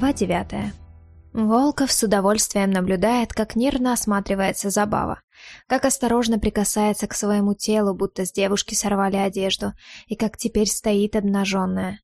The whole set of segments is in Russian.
Глава девятая. Волков с удовольствием наблюдает, как нервно осматривается забава, как осторожно прикасается к своему телу, будто с девушки сорвали одежду, и как теперь стоит обнаженная.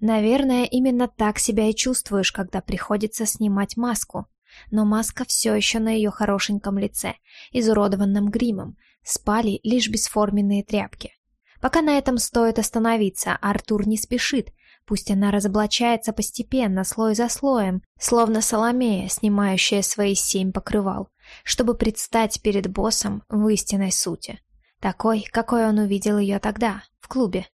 Наверное, именно так себя и чувствуешь, когда приходится снимать маску. Но маска все еще на ее хорошеньком лице, изуродованном гримом, спали лишь бесформенные тряпки. Пока на этом стоит остановиться, Артур не спешит, Пусть она разоблачается постепенно, слой за слоем, словно Соломея, снимающая свои семь покрывал, чтобы предстать перед боссом в истинной сути. Такой, какой он увидел ее тогда, в клубе.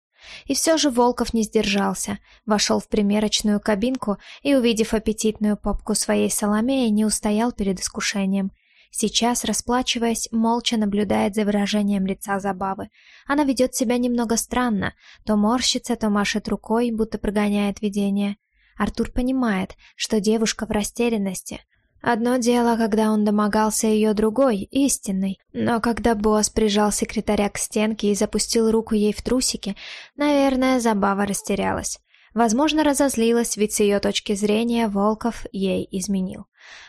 И все же Волков не сдержался, вошел в примерочную кабинку и, увидев аппетитную попку своей Соломеи, не устоял перед искушением Сейчас, расплачиваясь, молча наблюдает за выражением лица Забавы. Она ведет себя немного странно, то морщится, то машет рукой, будто прогоняет видение. Артур понимает, что девушка в растерянности. Одно дело, когда он домогался ее другой, истинной, но когда босс прижал секретаря к стенке и запустил руку ей в трусики, наверное, Забава растерялась. Возможно, разозлилась, ведь с ее точки зрения Волков ей изменил.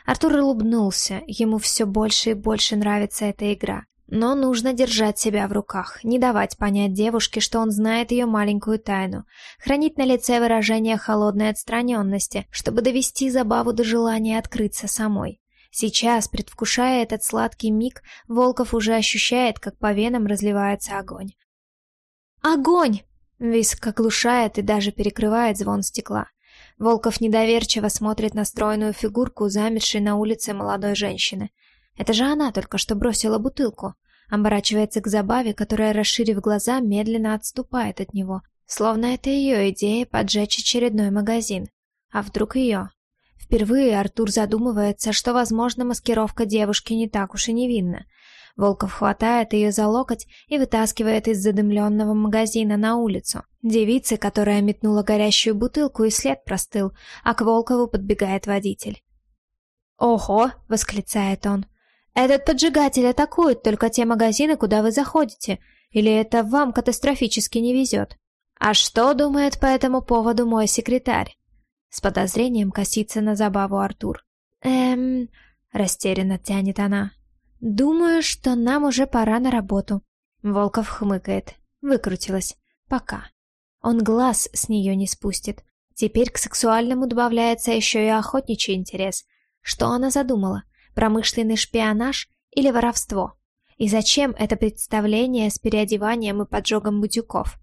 Артур улыбнулся, ему все больше и больше нравится эта игра. Но нужно держать себя в руках, не давать понять девушке, что он знает ее маленькую тайну, хранить на лице выражение холодной отстраненности, чтобы довести забаву до желания открыться самой. Сейчас, предвкушая этот сладкий миг, Волков уже ощущает, как по венам разливается огонь. «Огонь!» Виск оглушает и даже перекрывает звон стекла. Волков недоверчиво смотрит на стройную фигурку, замершей на улице молодой женщины. Это же она только что бросила бутылку. Оборачивается к забаве, которая, расширив глаза, медленно отступает от него, словно это ее идея поджечь очередной магазин. А вдруг ее? Впервые Артур задумывается, что, возможно, маскировка девушки не так уж и невинна. Волков хватает ее за локоть и вытаскивает из задымленного магазина на улицу. Девица, которая метнула горящую бутылку, и след простыл, а к Волкову подбегает водитель. «Ого!» — восклицает он. «Этот поджигатель атакует только те магазины, куда вы заходите. Или это вам катастрофически не везет?» «А что думает по этому поводу мой секретарь?» С подозрением косится на забаву Артур. «Эм...» — растерянно тянет она. «Думаю, что нам уже пора на работу». Волков хмыкает. Выкрутилась. Пока. Он глаз с нее не спустит. Теперь к сексуальному добавляется еще и охотничий интерес. Что она задумала? Промышленный шпионаж или воровство? И зачем это представление с переодеванием и поджогом бутюков?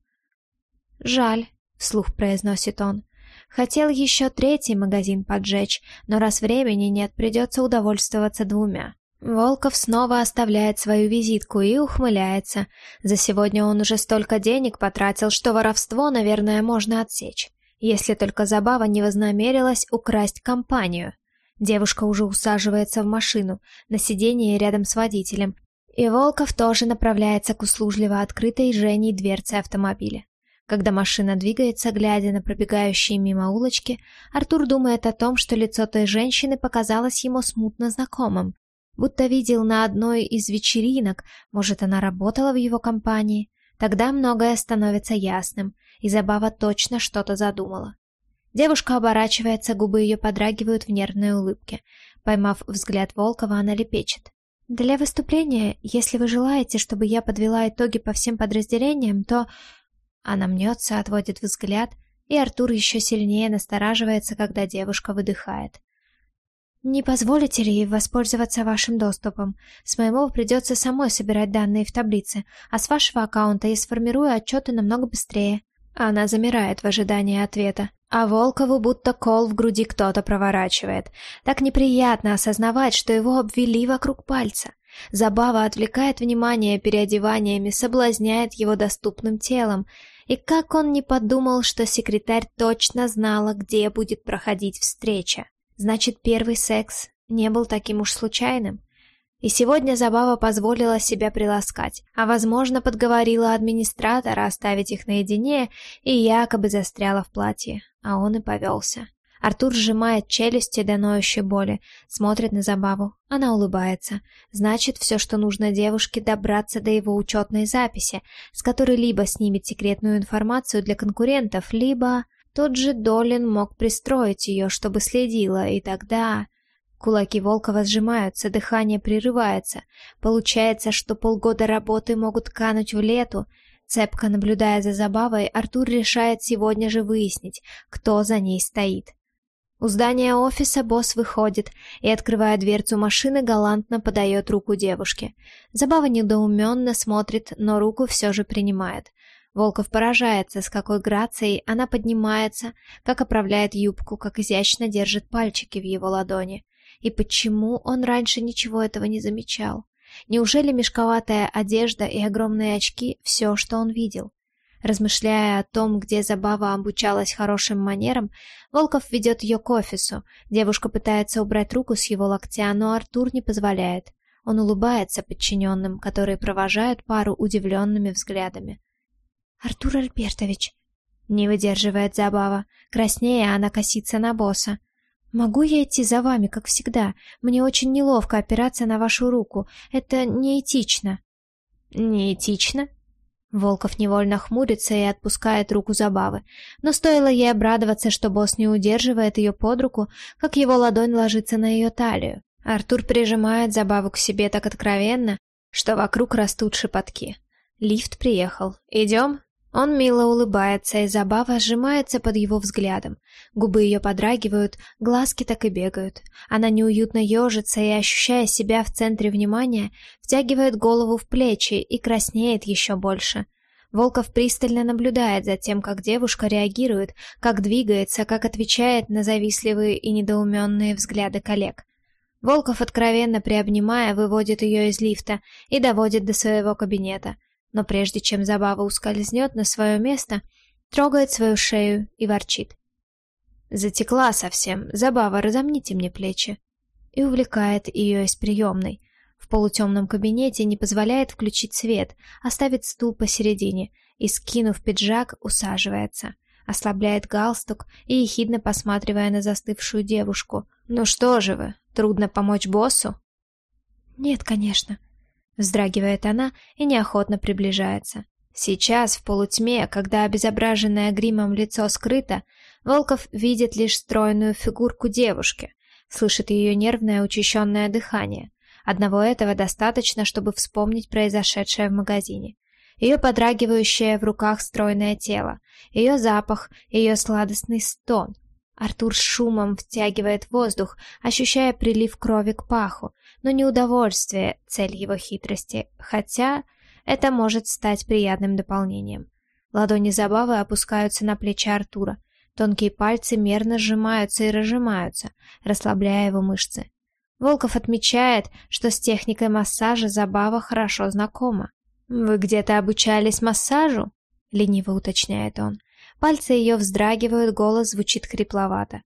«Жаль», — вслух произносит он. «Хотел еще третий магазин поджечь, но раз времени нет, придется удовольствоваться двумя». Волков снова оставляет свою визитку и ухмыляется. За сегодня он уже столько денег потратил, что воровство, наверное, можно отсечь. Если только Забава не вознамерилась украсть компанию. Девушка уже усаживается в машину, на сиденье рядом с водителем. И Волков тоже направляется к услужливо открытой Женей дверце автомобиля. Когда машина двигается, глядя на пробегающие мимо улочки, Артур думает о том, что лицо той женщины показалось ему смутно знакомым, будто видел на одной из вечеринок, может, она работала в его компании. Тогда многое становится ясным, и Забава точно что-то задумала. Девушка оборачивается, губы ее подрагивают в нервной улыбке. Поймав взгляд Волкова, она лепечет. «Для выступления, если вы желаете, чтобы я подвела итоги по всем подразделениям, то...» Она мнется, отводит взгляд, и Артур еще сильнее настораживается, когда девушка выдыхает. Не позволите ли воспользоваться вашим доступом? С моего придется самой собирать данные в таблице, а с вашего аккаунта я сформирую отчеты намного быстрее. Она замирает в ожидании ответа, а Волкову будто кол в груди кто-то проворачивает. Так неприятно осознавать, что его обвели вокруг пальца. Забава отвлекает внимание переодеваниями, соблазняет его доступным телом. И как он не подумал, что секретарь точно знала, где будет проходить встреча. Значит, первый секс не был таким уж случайным. И сегодня Забава позволила себя приласкать, а, возможно, подговорила администратора оставить их наедине и якобы застряла в платье, а он и повелся. Артур сжимает челюсти до ноющей боли, смотрит на Забаву. Она улыбается. Значит, все, что нужно девушке, добраться до его учетной записи, с которой либо снимет секретную информацию для конкурентов, либо... Тот же Долин мог пристроить ее, чтобы следила, и тогда... Кулаки Волкова сжимаются, дыхание прерывается. Получается, что полгода работы могут кануть в лету. Цепко наблюдая за забавой, Артур решает сегодня же выяснить, кто за ней стоит. У здания офиса босс выходит и, открывая дверцу машины, галантно подает руку девушке. Забава недоуменно смотрит, но руку все же принимает. Волков поражается, с какой грацией она поднимается, как оправляет юбку, как изящно держит пальчики в его ладони. И почему он раньше ничего этого не замечал? Неужели мешковатая одежда и огромные очки — все, что он видел? Размышляя о том, где Забава обучалась хорошим манерам, Волков ведет ее к офису. Девушка пытается убрать руку с его локтя, но Артур не позволяет. Он улыбается подчиненным, которые провожают пару удивленными взглядами. «Артур Альбертович!» Не выдерживает Забава. Краснее она косится на босса. «Могу я идти за вами, как всегда? Мне очень неловко опираться на вашу руку. Это неэтично». «Неэтично?» Волков невольно хмурится и отпускает руку Забавы. Но стоило ей обрадоваться, что босс не удерживает ее под руку, как его ладонь ложится на ее талию. Артур прижимает Забаву к себе так откровенно, что вокруг растут шепотки. Лифт приехал. «Идем?» Он мило улыбается, и забава сжимается под его взглядом. Губы ее подрагивают, глазки так и бегают. Она неуютно ежится и, ощущая себя в центре внимания, втягивает голову в плечи и краснеет еще больше. Волков пристально наблюдает за тем, как девушка реагирует, как двигается, как отвечает на завистливые и недоуменные взгляды коллег. Волков, откровенно приобнимая, выводит ее из лифта и доводит до своего кабинета — но прежде чем забава ускользнет на свое место, трогает свою шею и ворчит. «Затекла совсем, забава, разомните мне плечи» и увлекает ее из приемной. В полутемном кабинете не позволяет включить свет, оставит стул посередине и, скинув пиджак, усаживается. Ослабляет галстук и, ехидно посматривая на застывшую девушку. «Ну что же вы, трудно помочь боссу?» «Нет, конечно», Вздрагивает она и неохотно приближается. Сейчас, в полутьме, когда обезображенное гримом лицо скрыто, Волков видит лишь стройную фигурку девушки, слышит ее нервное учащенное дыхание. Одного этого достаточно, чтобы вспомнить произошедшее в магазине. Ее подрагивающее в руках стройное тело, ее запах, ее сладостный стон — Артур с шумом втягивает воздух, ощущая прилив крови к паху, но не удовольствие — цель его хитрости, хотя это может стать приятным дополнением. Ладони забавы опускаются на плечи Артура, тонкие пальцы мерно сжимаются и разжимаются, расслабляя его мышцы. Волков отмечает, что с техникой массажа забава хорошо знакома. «Вы где-то обучались массажу?» — лениво уточняет он. Пальцы ее вздрагивают, голос звучит хрипловато.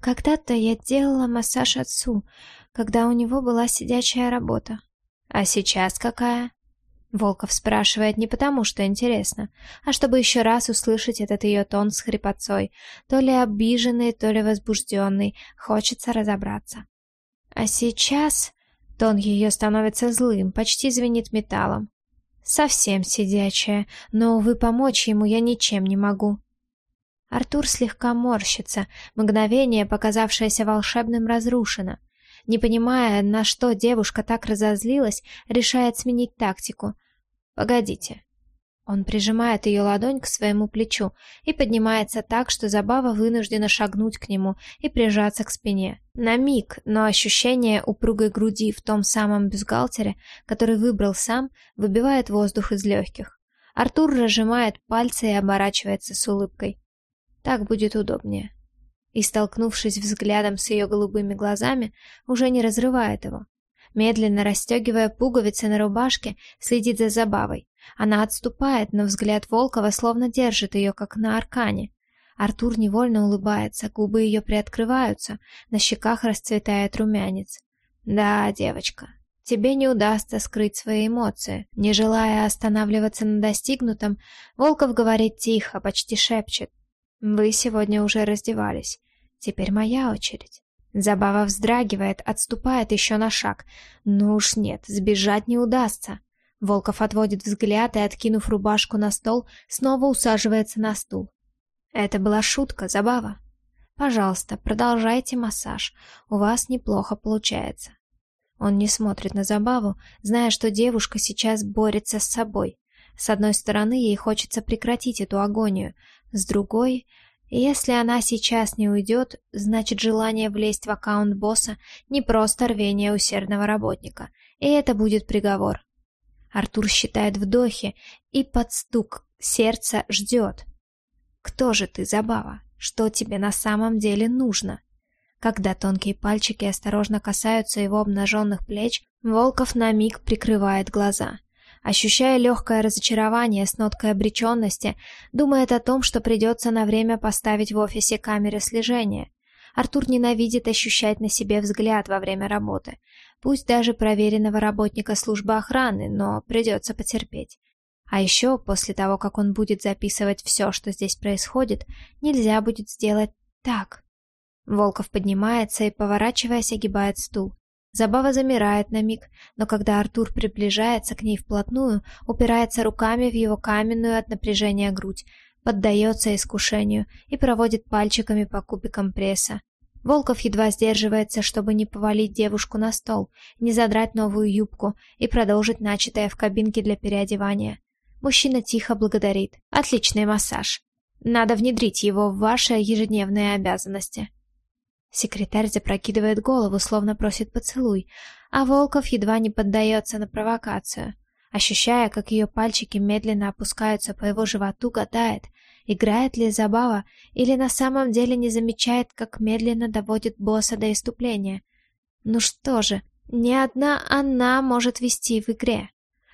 Когда-то я делала массаж отцу, когда у него была сидячая работа. А сейчас какая? Волков спрашивает не потому, что интересно, а чтобы еще раз услышать этот ее тон с хрипотцой, то ли обиженный, то ли возбужденный, хочется разобраться. А сейчас тон ее становится злым, почти звенит металлом. Совсем сидячая, но, увы, помочь ему я ничем не могу. Артур слегка морщится, мгновение, показавшееся волшебным, разрушено. Не понимая, на что девушка так разозлилась, решает сменить тактику. «Погодите». Он прижимает ее ладонь к своему плечу и поднимается так, что Забава вынуждена шагнуть к нему и прижаться к спине. На миг, но ощущение упругой груди в том самом бюстгальтере, который выбрал сам, выбивает воздух из легких. Артур разжимает пальцы и оборачивается с улыбкой. Так будет удобнее. И, столкнувшись взглядом с ее голубыми глазами, уже не разрывает его. Медленно расстегивая пуговицы на рубашке, следит за забавой. Она отступает, но взгляд Волкова словно держит ее, как на аркане. Артур невольно улыбается, губы ее приоткрываются, на щеках расцветает румянец. «Да, девочка, тебе не удастся скрыть свои эмоции». Не желая останавливаться на достигнутом, Волков говорит тихо, почти шепчет. Вы сегодня уже раздевались. Теперь моя очередь. Забава вздрагивает, отступает еще на шаг. Ну уж нет, сбежать не удастся. Волков отводит взгляд и, откинув рубашку на стол, снова усаживается на стул. Это была шутка, забава. Пожалуйста, продолжайте массаж. У вас неплохо получается. Он не смотрит на забаву, зная, что девушка сейчас борется с собой. С одной стороны, ей хочется прекратить эту агонию, с другой, если она сейчас не уйдет, значит желание влезть в аккаунт босса не просто рвение усердного работника, и это будет приговор. Артур считает вдохи и под стук сердца ждет. Кто же ты, Забава? Что тебе на самом деле нужно? Когда тонкие пальчики осторожно касаются его обнаженных плеч, Волков на миг прикрывает глаза. Ощущая легкое разочарование с ноткой обреченности, думает о том, что придется на время поставить в офисе камеры слежения. Артур ненавидит ощущать на себе взгляд во время работы. Пусть даже проверенного работника службы охраны, но придется потерпеть. А еще, после того, как он будет записывать все, что здесь происходит, нельзя будет сделать так. Волков поднимается и, поворачиваясь, огибает стул. Забава замирает на миг, но когда Артур приближается к ней вплотную, упирается руками в его каменную от напряжения грудь, поддается искушению и проводит пальчиками по кубикам пресса. Волков едва сдерживается, чтобы не повалить девушку на стол, не задрать новую юбку и продолжить начатое в кабинке для переодевания. Мужчина тихо благодарит. Отличный массаж. Надо внедрить его в ваши ежедневные обязанности. Секретарь запрокидывает голову, словно просит поцелуй, а Волков едва не поддается на провокацию. Ощущая, как ее пальчики медленно опускаются по его животу, гадает, играет ли забава или на самом деле не замечает, как медленно доводит босса до иступления. Ну что же, не одна она может вести в игре.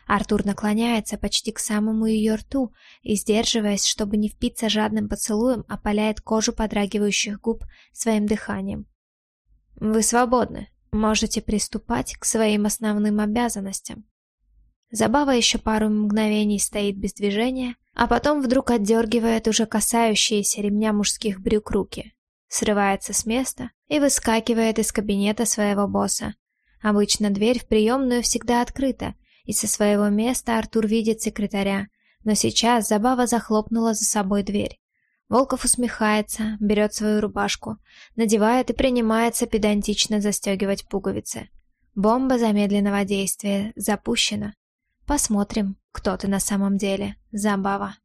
Артур наклоняется почти к самому ее рту и, сдерживаясь, чтобы не впиться жадным поцелуем, опаляет кожу подрагивающих губ своим дыханием. «Вы свободны. Можете приступать к своим основным обязанностям». Забава еще пару мгновений стоит без движения, а потом вдруг отдергивает уже касающиеся ремня мужских брюк руки, срывается с места и выскакивает из кабинета своего босса. Обычно дверь в приемную всегда открыта, и со своего места Артур видит секретаря, но сейчас Забава захлопнула за собой дверь. Волков усмехается, берет свою рубашку, надевает и принимается педантично застегивать пуговицы. Бомба замедленного действия запущена. Посмотрим, кто ты на самом деле, Забава.